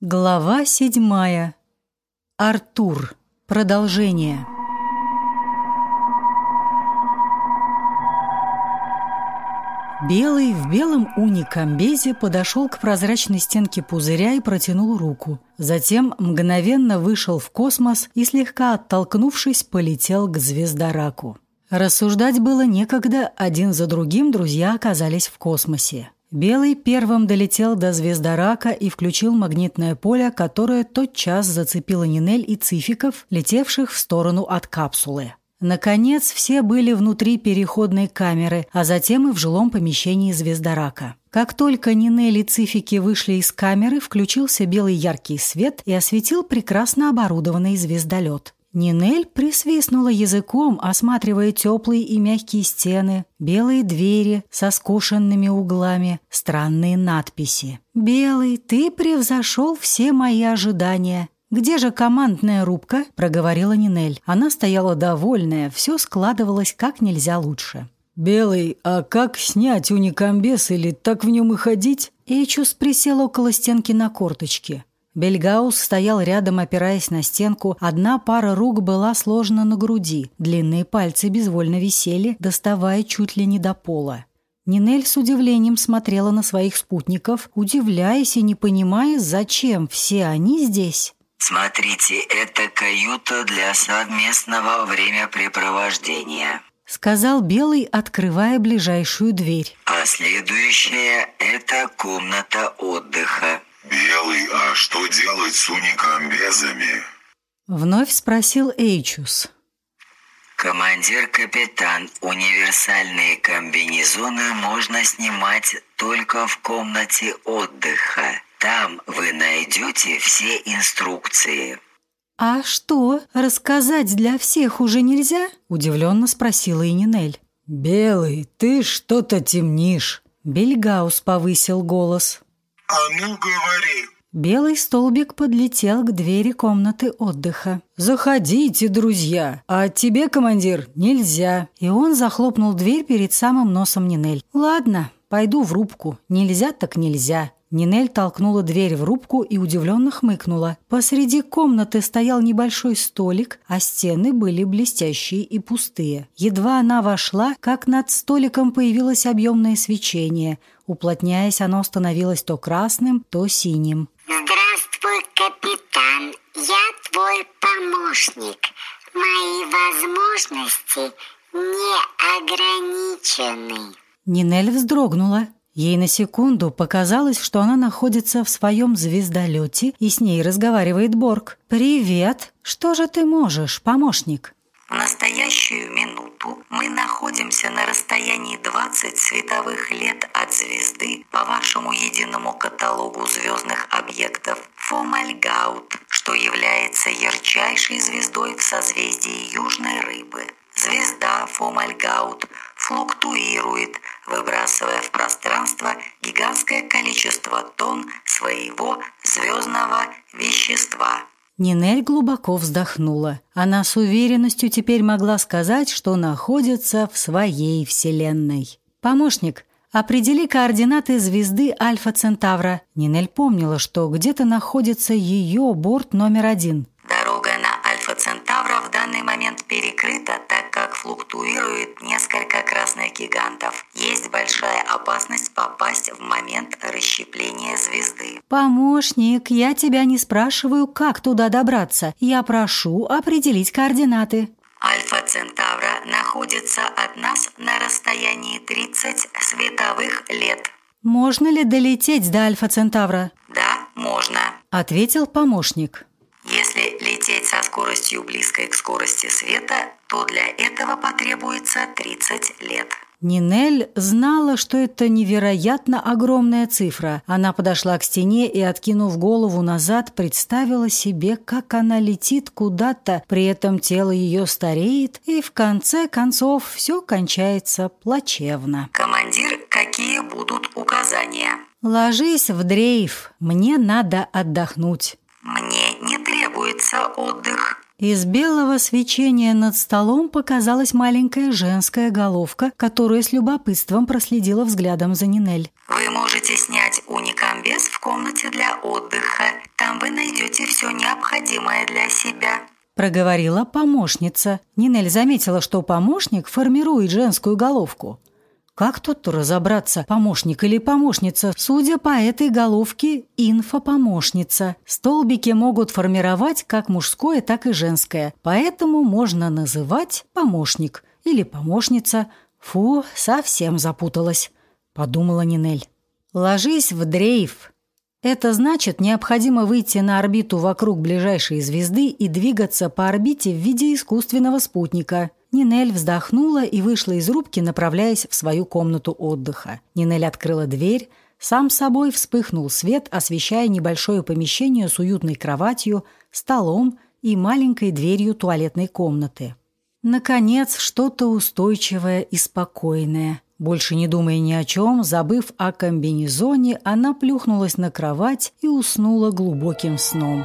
Глава седьмая. Артур. Продолжение. Белый в белом уникамбезе подошел к прозрачной стенке пузыря и протянул руку. Затем мгновенно вышел в космос и, слегка оттолкнувшись, полетел к звездораку. Рассуждать было некогда, один за другим друзья оказались в космосе. Белый первым долетел до звездорака и включил магнитное поле, которое тотчас зацепило Нинель и Цификов, летевших в сторону от капсулы. Наконец, все были внутри переходной камеры, а затем и в жилом помещении звездорака. Как только Нинель и Цифики вышли из камеры, включился белый яркий свет и осветил прекрасно оборудованный звездолет. Нинель присвистнула языком, осматривая теплые и мягкие стены, белые двери со скошенными углами, странные надписи. «Белый, ты превзошел все мои ожидания. Где же командная рубка?» – проговорила Нинель. Она стояла довольная, все складывалось как нельзя лучше. «Белый, а как снять уникамбес или так в нем и ходить?» Эйчус присел около стенки на корточки. Бельгаус стоял рядом, опираясь на стенку. Одна пара рук была сложена на груди. Длинные пальцы безвольно висели, доставая чуть ли не до пола. Нинель с удивлением смотрела на своих спутников, удивляясь и не понимая, зачем все они здесь. «Смотрите, это каюта для совместного времяпрепровождения», сказал Белый, открывая ближайшую дверь. «А следующая – это комната отдыха». «Белый, а что делать с уникамбезами?» Вновь спросил Эйчус. «Командир-капитан, универсальные комбинезоны можно снимать только в комнате отдыха. Там вы найдете все инструкции». «А что, рассказать для всех уже нельзя?» – удивленно спросила Ининель. «Белый, ты что-то темнишь!» Бельгаус повысил голос. «А ну говори!» Белый столбик подлетел к двери комнаты отдыха. «Заходите, друзья! А тебе, командир, нельзя!» И он захлопнул дверь перед самым носом Нинель. «Ладно, пойду в рубку. Нельзя так нельзя. Нинель толкнула дверь в рубку и удивленно хмыкнула. Посреди комнаты стоял небольшой столик, а стены были блестящие и пустые. Едва она вошла, как над столиком появилось объемное свечение. Уплотняясь, оно становилось то красным, то синим. «Здравствуй, капитан. Я твой помощник. Мои возможности не ограничены». Нинель вздрогнула. Ей на секунду показалось, что она находится в своем звездолете и с ней разговаривает Борг. «Привет! Что же ты можешь, помощник?» В настоящую минуту мы находимся на расстоянии 20 световых лет от звезды по вашему единому каталогу звездных объектов Фомальгаут, что является ярчайшей звездой в созвездии Южной Рыбы. Звезда Фомальгаут флуктуирует, выбрасывая в пространство гигантское количество тонн своего звездного вещества. Нинель глубоко вздохнула. Она с уверенностью теперь могла сказать, что находится в своей вселенной. «Помощник, определи координаты звезды Альфа Центавра». Нинель помнила, что где-то находится ее борт номер один. Попасть в момент расщепления звезды. «Помощник, я тебя не спрашиваю, как туда добраться. Я прошу определить координаты». Альфа Центавра находится от нас на расстоянии 30 световых лет. «Можно ли долететь до Альфа Центавра?» Да, можно. – ответил помощник. Если лететь со скоростью близкой к скорости света, то для этого потребуется 30 лет. Нинель знала, что это невероятно огромная цифра. Она подошла к стене и, откинув голову назад, представила себе, как она летит куда-то, при этом тело ее стареет, и в конце концов все кончается плачевно. Командир, какие будут указания? «Ложись в дрейф, мне надо отдохнуть». Мне не требуется отдых. Из белого свечения над столом показалась маленькая женская головка, которая с любопытством проследила взглядом за Нинель. Вы можете снять уникамбез в комнате для отдыха. Там Там вы найдете все необходимое для себя проговорила помощница. Нинель заметила, что помощник формирует женскую головку. Как тут разобраться, помощник или помощница? Судя по этой головке, инфопомощница. Столбики могут формировать как мужское, так и женское. Поэтому можно называть помощник или помощница. Фу, совсем запуталась, подумала Нинель. Ложись в дрейф, это значит, необходимо выйти на орбиту вокруг ближайшей звезды и двигаться по орбите в виде искусственного спутника. Нинель вздохнула и вышла из рубки, направляясь в свою комнату отдыха. Нинель открыла дверь. Сам собой вспыхнул свет, освещая небольшое помещение с уютной кроватью, столом и маленькой дверью туалетной комнаты. Наконец, что-то устойчивое и спокойное – больше не думая ни о чем, забыв о комбинезоне, она плюхнулась на кровать и уснула глубоким сном.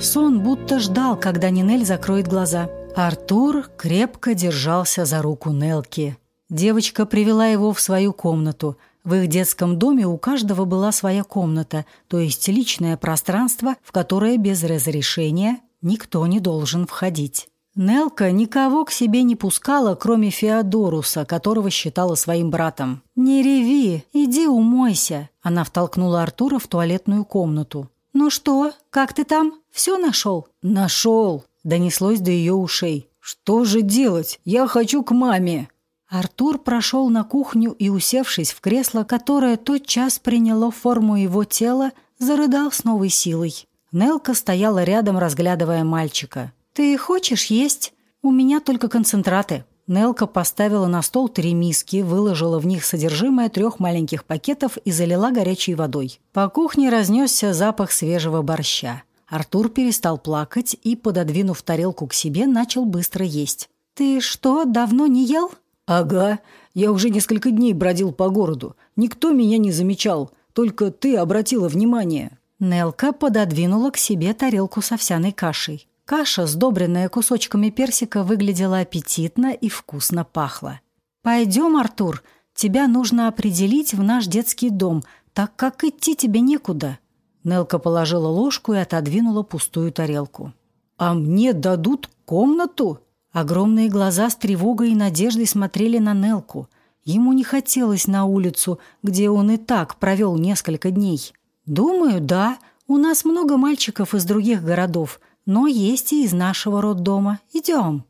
Сон будто ждал, когда Нинель закроет глаза. Артур крепко держался за руку Нелки. Девочка привела его в свою комнату. В их детском доме у каждого была своя комната, то есть личное пространство, в которое без разрешения никто не должен входить. Нелка никого к себе не пускала, кроме Феодоруса, которого считала своим братом. «Не реви, иди умойся», – она втолкнула Артура в туалетную комнату. «Ну что, как ты там? Все нашел?» «Нашел», – донеслось до ее ушей. «Что же делать? Я хочу к маме». Артур прошел на кухню и, усевшись в кресло, которое тотчас приняло форму его тела, зарыдал с новой силой. Нелка стояла рядом, разглядывая мальчика. «Ты хочешь есть? У меня только концентраты». Нелка поставила на стол три миски, выложила в них содержимое трех маленьких пакетов и залила горячей водой. По кухне разнесся запах свежего борща. Артур перестал плакать и, пододвинув тарелку к себе, начал быстро есть. «Ты что, давно не ел?» «Ага. Я уже несколько дней бродил по городу. Никто меня не замечал. Только ты обратила внимание». Нелка пододвинула к себе тарелку с овсяной кашей. Каша, сдобренная кусочками персика, выглядела аппетитно и вкусно пахла. «Пойдем, Артур, тебя нужно определить в наш детский дом, так как идти тебе некуда». Нелка положила ложку и отодвинула пустую тарелку. «А мне дадут комнату?» Огромные глаза с тревогой и надеждой смотрели на Нелку. Ему не хотелось на улицу, где он и так провел несколько дней. «Думаю, да. У нас много мальчиков из других городов но есть и из нашего роддома. Идем».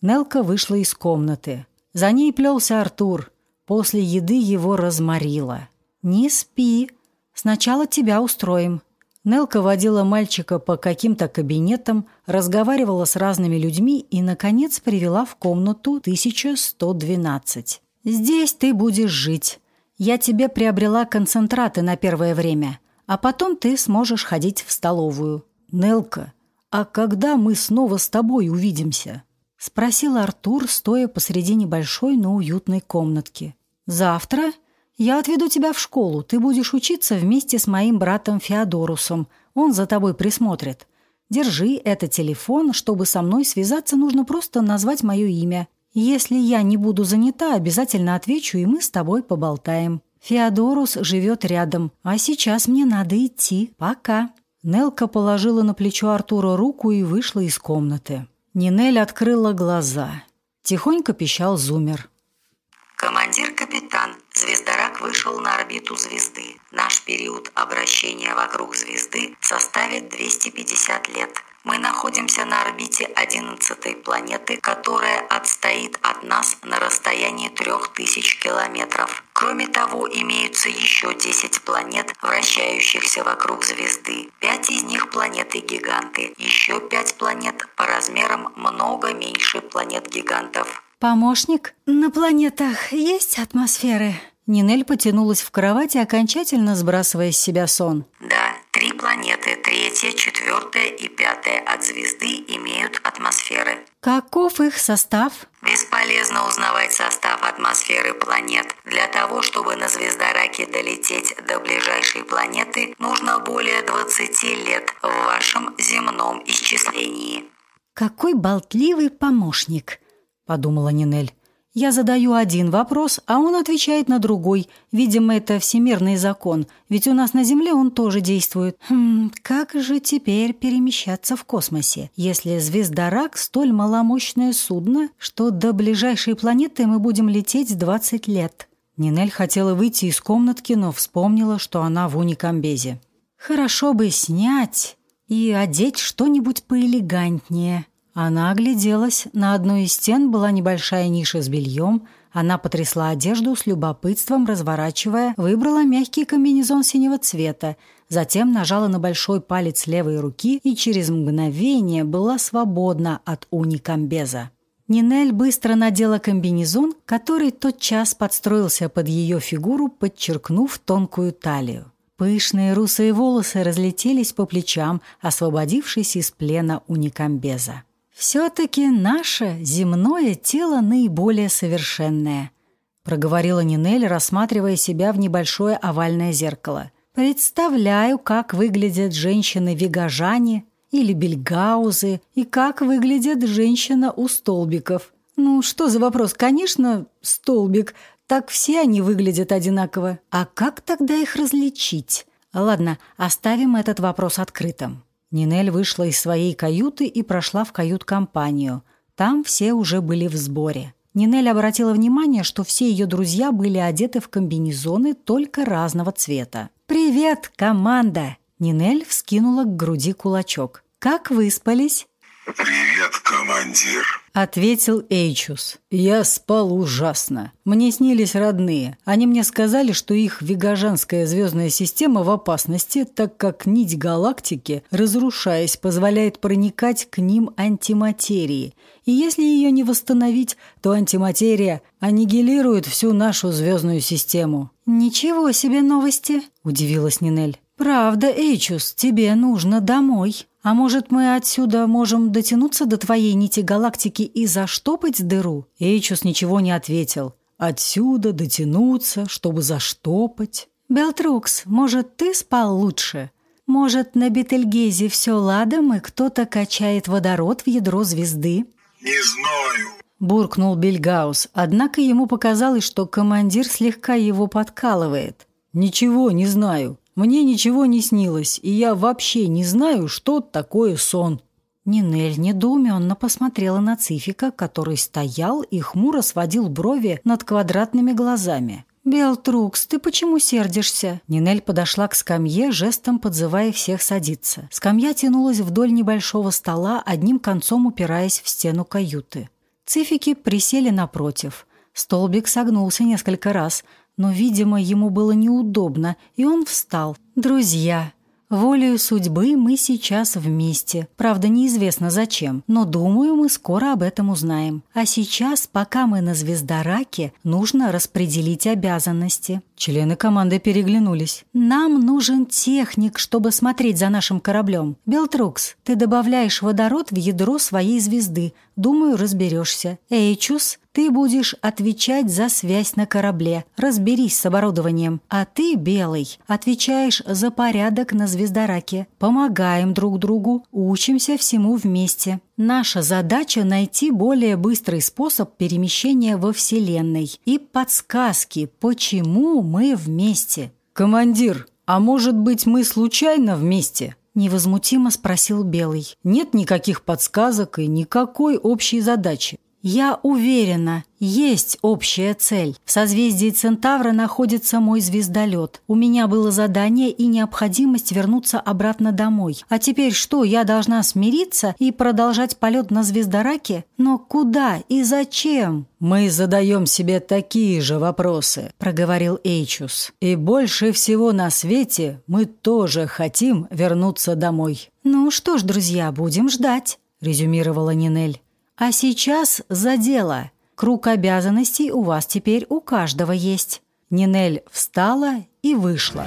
Нелка вышла из комнаты. За ней плелся Артур. После еды его разморило. «Не спи. Сначала тебя устроим». Нелка водила мальчика по каким-то кабинетам, разговаривала с разными людьми и, наконец, привела в комнату 1112. «Здесь ты будешь жить. Я тебе приобрела концентраты на первое время, а потом ты сможешь ходить в столовую». «Нелка, «А когда мы снова с тобой увидимся?» — спросил Артур, стоя посреди небольшой, но уютной комнатки. «Завтра я отведу тебя в школу. Ты будешь учиться вместе с моим братом Феодорусом. Он за тобой присмотрит. Держи, это телефон. Чтобы со мной связаться, нужно просто назвать мое имя. Если я не буду занята, обязательно отвечу, и мы с тобой поболтаем. Феодорус живет рядом, а сейчас мне надо идти. Пока». Нелка положила на плечо Артура руку и вышла из комнаты. Нинель открыла глаза. Тихонько пищал зумер. Командир-капитан, звездорак вышел на орбиту звезды. Наш период обращения вокруг звезды составит 250 лет. Мы находимся на орбите 11 планеты, которая отстоит от нас на расстоянии 3000 километров. Кроме того, имеются еще 10 планет, вращающихся вокруг звезды. Пять из них планеты-гиганты, еще пять планет по размерам много меньше планет-гигантов. «Помощник, на планетах есть атмосферы?» Нинель потянулась в кровати, окончательно сбрасывая с себя сон. «Да, три планеты, третья, четвертая и пятая от звезды имеют атмосферы». «Каков их состав?» Бесполезно узнавать состав атмосферы планет. Для того, чтобы на звездораке долететь до ближайшей планеты, нужно более 20 лет в вашем земном исчислении. «Какой болтливый помощник!» – подумала Нинель. Я задаю один вопрос, а он отвечает на другой. Видимо, это всемирный закон, ведь у нас на Земле он тоже действует. Хм, как же теперь перемещаться в космосе, если звездорак столь маломощное судно, что до ближайшей планеты мы будем лететь 20 лет? Нинель хотела выйти из комнатки, но вспомнила, что она в уникамбезе. Хорошо бы снять и одеть что-нибудь поэлегантнее. Она огляделась. На одной из стен была небольшая ниша с бельем. Она потрясла одежду с любопытством, разворачивая, выбрала мягкий комбинезон синего цвета, затем нажала на большой палец левой руки и через мгновение была свободна от уникамбеза. Нинель быстро надела комбинезон, который тотчас подстроился под ее фигуру, подчеркнув тонкую талию. Пышные русые волосы разлетелись по плечам, освободившись из плена уникамбеза. «Все-таки наше земное тело наиболее совершенное», проговорила Нинель, рассматривая себя в небольшое овальное зеркало. «Представляю, как выглядят женщины-вегажане или бельгаузы и как выглядит женщина у столбиков. Ну, что за вопрос? Конечно, столбик. Так все они выглядят одинаково. А как тогда их различить? Ладно, оставим этот вопрос открытым. Нинель вышла из своей каюты и прошла в кают-компанию. Там все уже были в сборе. Нинель обратила внимание, что все ее друзья были одеты в комбинезоны только разного цвета. «Привет, команда!» Нинель вскинула к груди кулачок. «Как выспались?» «Привет, командир!» — ответил Эйчус. «Я спал ужасно. Мне снились родные. Они мне сказали, что их вегажанская звездная система в опасности, так как нить галактики, разрушаясь, позволяет проникать к ним антиматерии. И если ее не восстановить, то антиматерия аннигилирует всю нашу звездную систему». «Ничего себе новости!» — удивилась Нинель. «Правда, Эйчус, тебе нужно домой». А может, мы отсюда можем дотянуться до твоей нити галактики и заштопать дыру?» Эйчус ничего не ответил. «Отсюда дотянуться, чтобы заштопать?» «Белтрукс, может, ты спал лучше? Может, на Бетельгезе все ладом, и кто-то качает водород в ядро звезды?» «Не знаю», — буркнул Бельгаус, однако ему показалось, что командир слегка его подкалывает. «Ничего не знаю. Мне ничего не снилось, и я вообще не знаю, что такое сон». Нинель недоуменно посмотрела на Цифика, который стоял и хмуро сводил брови над квадратными глазами. «Белтрукс, ты почему сердишься?» Нинель подошла к скамье, жестом подзывая всех садиться. Скамья тянулась вдоль небольшого стола, одним концом упираясь в стену каюты. Цифики присели напротив. Столбик согнулся несколько раз, но, видимо, ему было неудобно, и он встал. «Друзья, волею судьбы мы сейчас вместе. Правда, неизвестно зачем, но, думаю, мы скоро об этом узнаем. А сейчас, пока мы на Звездораке, нужно распределить обязанности». Члены команды переглянулись. «Нам нужен техник, чтобы смотреть за нашим кораблем. Белтрукс, ты добавляешь водород в ядро своей звезды. Думаю, разберешься. Эйчус, ты будешь отвечать за связь на корабле. Разберись с оборудованием. А ты, Белый, отвечаешь за порядок на звездораке. Помогаем друг другу, учимся всему вместе. Наша задача – найти более быстрый способ перемещения во Вселенной и подсказки, почему мы вместе. «Командир, а может быть, мы случайно вместе?» Невозмутимо спросил Белый. «Нет никаких подсказок и никакой общей задачи. Я уверена, есть общая цель. В созвездии Центавра находится мой звездолет. У меня было задание и необходимость вернуться обратно домой. А теперь что, я должна смириться и продолжать полет на звездораке? Но куда и зачем? «Мы задаем себе такие же вопросы», — проговорил Эйчус. «И больше всего на свете мы тоже хотим вернуться домой». «Ну что ж, друзья, будем ждать», — резюмировала Нинель. А сейчас за дело. Круг обязанностей у вас теперь у каждого есть. Нинель встала и вышла.